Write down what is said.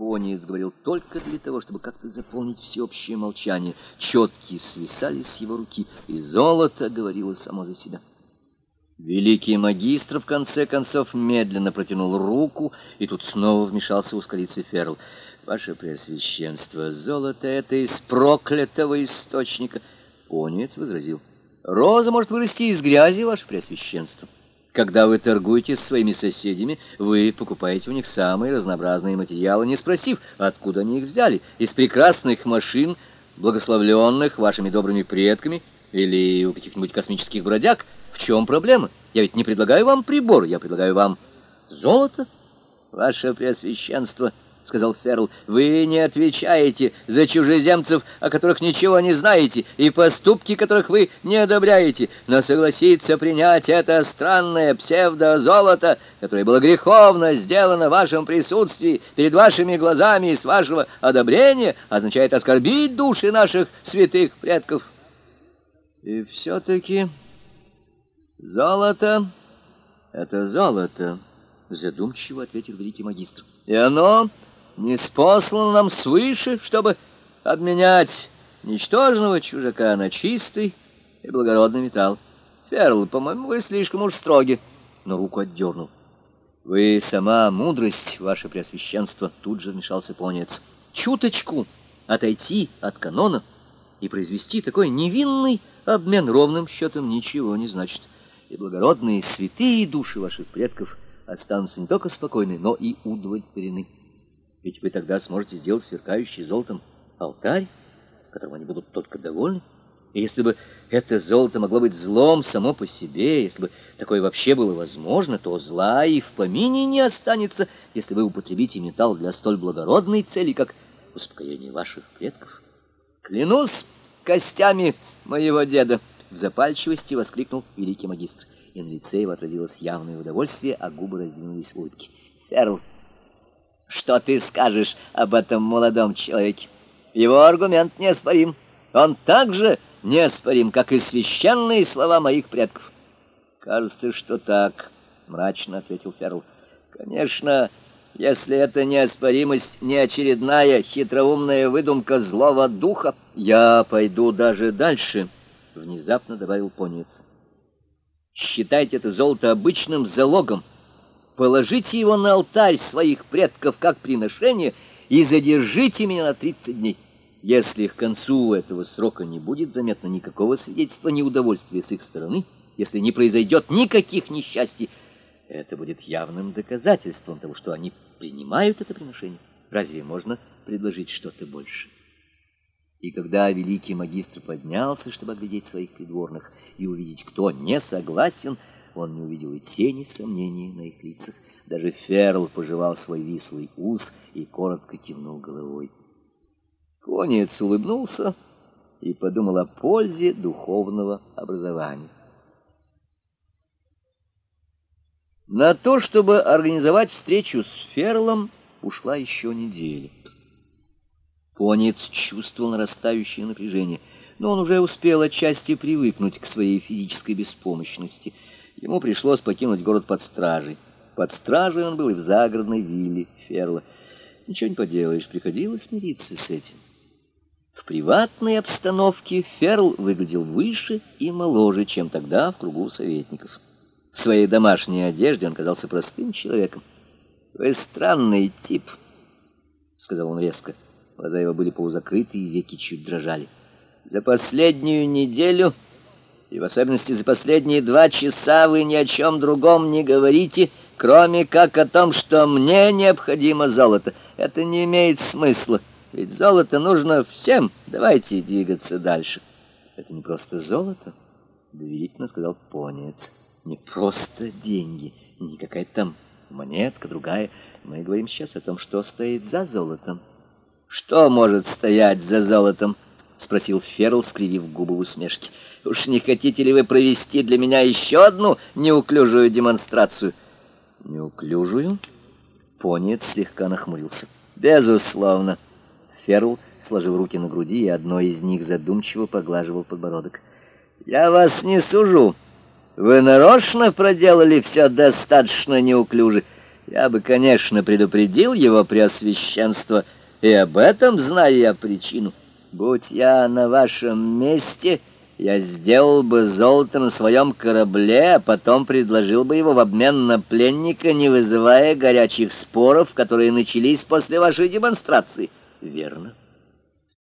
Пониец говорил только для того, чтобы как-то заполнить всеобщее молчание. Четки свисали с его руки, и золото говорило само за себя. Великий магистр в конце концов медленно протянул руку, и тут снова вмешался ускорицей Ферл. «Ваше Преосвященство, золото — это из проклятого источника!» Пониец возразил. «Роза может вырасти из грязи, Ваше Преосвященство!» Когда вы торгуете с своими соседями, вы покупаете у них самые разнообразные материалы, не спросив, откуда они их взяли. Из прекрасных машин, благословленных вашими добрыми предками, или у каких-нибудь космических бродяг. В чем проблема? Я ведь не предлагаю вам прибор, я предлагаю вам золото. Ваше Преосвященство —— сказал Ферл, — вы не отвечаете за чужеземцев, о которых ничего не знаете, и поступки которых вы не одобряете, но согласиться принять это странное псевдозолото, которое было греховно сделано в вашем присутствии, перед вашими глазами и с вашего одобрения, означает оскорбить души наших святых предков. И все-таки золото — это золото, — задумчиво ответил великий магистр. И оно не спослан нам свыше, чтобы обменять ничтожного чужака на чистый и благородный металл. Ферл, по-моему, вы слишком уж строги, но руку отдернул. Вы сама мудрость, ваше преосвященство, тут же вмешался понец. Чуточку отойти от канона и произвести такой невинный обмен ровным счетом ничего не значит. И благородные святые души ваших предков останутся не только спокойны, но и удовлетворены. Ведь вы тогда сможете сделать сверкающий золотом алтарь, которым они будут только довольны. И если бы это золото могло быть злом само по себе, если бы такое вообще было возможно, то зла и в помине не останется, если вы употребите металл для столь благородной цели, как успокоение ваших предков. Клянусь костями моего деда! В запальчивости воскликнул великий магистр. И на лице его отразилось явное удовольствие, а губы раздвинулись в улыбке. Ферл, что ты скажешь об этом молодом человеке? Его аргумент неоспорим. Он так же неоспорим, как и священные слова моих предков. Кажется, что так, мрачно ответил Ферл. Конечно, если эта неоспоримость не очередная хитроумная выдумка злого духа, я пойду даже дальше, внезапно добавил Понец. Считайте это золото обычным залогом положите его на алтарь своих предков как приношение и задержите меня на тридцать дней. Если к концу этого срока не будет заметно никакого свидетельства неудовольствия с их стороны, если не произойдет никаких несчастий, это будет явным доказательством того, что они принимают это приношение. Разве можно предложить что-то больше? И когда великий магистр поднялся, чтобы оглядеть своих придворных и увидеть, кто не согласен, он не увидел и тени сомнений на их лицах. Даже Ферл пожевал свой вислый ус и коротко кивнул головой. Конец улыбнулся и подумал о пользе духовного образования. На то, чтобы организовать встречу с Ферлом, ушла еще неделя. Конец чувствовал нарастающее напряжение, но он уже успел отчасти привыкнуть к своей физической беспомощности — Ему пришлось покинуть город под стражей. Под стражей он был и в загородной вилле Ферла. Ничего не поделаешь, приходилось смириться с этим. В приватной обстановке Ферл выглядел выше и моложе, чем тогда в кругу советников. В своей домашней одежде он казался простым человеком. «Вы странный тип», — сказал он резко. Глаза его были полузакрыты, и веки чуть дрожали. «За последнюю неделю и в особенности за последние два часа вы ни о чем другом не говорите, кроме как о том, что мне необходимо золото. Это не имеет смысла, ведь золото нужно всем. Давайте двигаться дальше. Это не просто золото, доверительно сказал Понец. Не просто деньги, не какая-то там монетка другая. Мы говорим сейчас о том, что стоит за золотом. Что может стоять за золотом? Спросил Ферл, скривив губы в усмешке. Уж не хотите ли вы провести для меня еще одну неуклюжую демонстрацию? Неуклюжую? Понец слегка нахмурился. Безусловно. Ферл сложил руки на груди, и одной из них задумчиво поглаживал подбородок. Я вас не сужу. Вы нарочно проделали все достаточно неуклюже. Я бы, конечно, предупредил его преосвященство, и об этом зная я причину. Будь я на вашем месте, я сделал бы золото на своем корабле, а потом предложил бы его в обмен на пленника, не вызывая горячих споров, которые начались после вашей демонстрации. Верно.